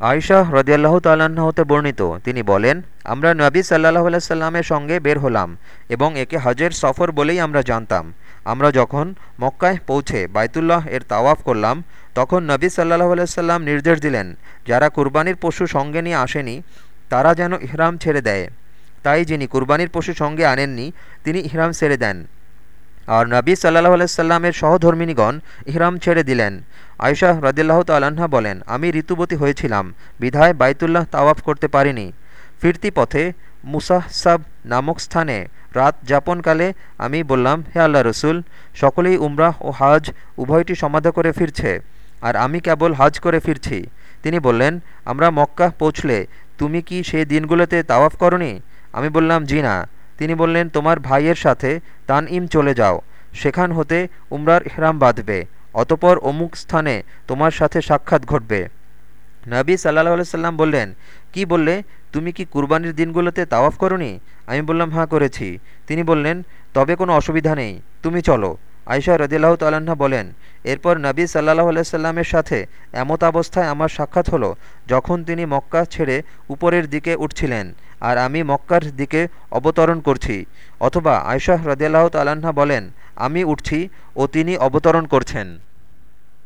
আয়শাহ রদিয়াল্লাহ তাল্লাহ্ন হতে বর্ণিত। তিনি বলেন, আমরা নবী সাল্লাহ সাল্লামের সঙ্গে বের হলাম এবং একে হজের সফর বলেই আমরা জানতাম। আমরা যখন মক্কায় পৌঁছে বাইতুল্লাহ এর তাওয়াফ করলাম, তখন নবী সাল্লাহ সাল্লাম নির্দেশ দিলেন, যারা কুরবানির পশু সঙ্গে নিয়ে আসেনি, তারা যেন ইহরাম ছেড়ে দেয়। তাই যিনি কুরবানির পশু সঙ্গে আনেননি, তিনি ইহরাম ছেড়ে দেন। আর নবী সাল্লাহ আলাইসাল্লামের সহধর্মিনীগণ ইহরাম ছেড়ে দিলেন। আয়শাহ রদিল্লাহ তাল্লাহা বলেন, আমি ঋতুবতী হয়েছিলাম, বিধায় বাইতুল্লাহ তাওয়াফ করতে পারিনি। ফিরতি পথে মুসাহসাব নামক স্থানে রাত যাপনকালে আমি বললাম, হে আল্লাহ রসুল, সকলেই উমরাহ ও হাজ উভয়টি সমাধা করে ফিরছে, আর আমি কেবল হাজ করে ফিরছি। তিনি বললেন, আমরা মক্কা পৌঁছলে তুমি কি সেই দিনগুলোতে তাওয়াফ করনি? আমি বললাম, জি না। তিনি বললেন, তোমার ভাইয়ের সাথে তান ইম চলে যাও। সেখান হতে উমরার ইহরাম বাঁধবে। অতপর অমুক স্থানে তোমার সাথে সাক্ষাৎ ঘটবে। নবী সাল্লাহ সাল্লাম বললেন, কি বললে? তুমি কি কুরবানির দিনগুলোতে তাওয়াফ করনি? আমি বললাম হাঁ করেছি। তিনি বললেন, তবে কোনো অসুবিধা নেই, তুমি চলো। আয়সা রদিল্লাহ তাল্লাহা বলেন, এরপর নবী সাল্লাহ সাল্লামের সাথে এমত অবস্থায় আমার সাক্ষাৎ হলো যখন তিনি মক্কা ছেড়ে উপরের দিকে উঠছিলেন। আর আমি মক্কার দিকে অবতরণ করছি। অথবা আয়শাহ রদিয়াল্লাহ তাল্লাহা বলেন, আমি উঠছি ও তিনি অবতরণ করছেন।